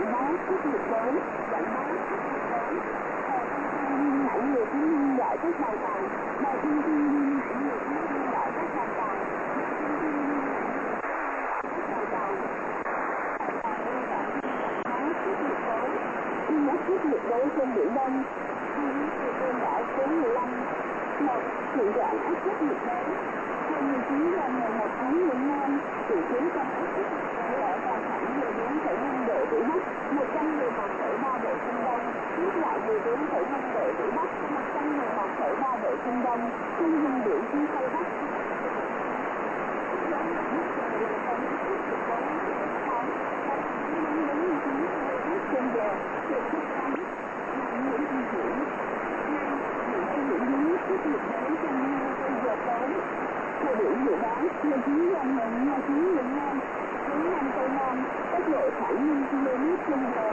quảng bá khách nhiệt đới quảng bá khách nhiệt đới nãy người thiếu niên gọi các bài tàu bài thiên thiên nãy người thiếu niên gọi các bài tàu áp nhiệt đới trên biển đông từ cơn bão số 15 một hiện trạng áp thấp nhiệt đới 29 giờ ngày 1 tháng 12 vị trí tâm áp thấp nhiệt đới ở vào khoảng 14,5 độ vĩ bắc 111,3 độ kinh đông nước lại 14,5 độ vĩ bắc 111,3 độ kinh đông trung tâm biển phía tây bắc trên giờ được chất cánh nặng những di chuyển hai những chuyển biến tiếp nhiệt đới trong 24 giờ tới thời điểm dự báo 19 giờ ngày 2 tháng 12 hướng nam tây nam tốc độ khoảng 5 km trên giờ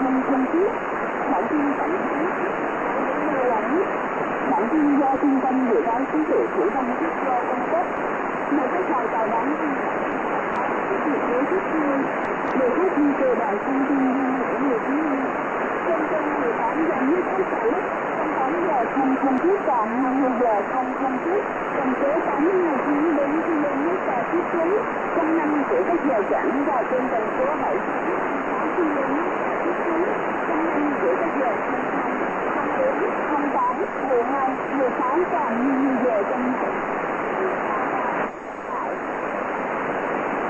không không thiết bản tin cảnh bản viên do trung tâm dự báo khí tượng thủy văn quốc gia cung cấp một cái trò chào đón nhiệt đới tiếp theo để phát huy cơ bản thông tin ra ở nhiều thứ trong trên kênh 18 giờ nhất có cả lúc 8 giờ không không phút và 20 giờ không không phút trong số 89 đến km và thiết kế trong năm của các giờ chẵn và trên tần số 7 6 km 頑張って。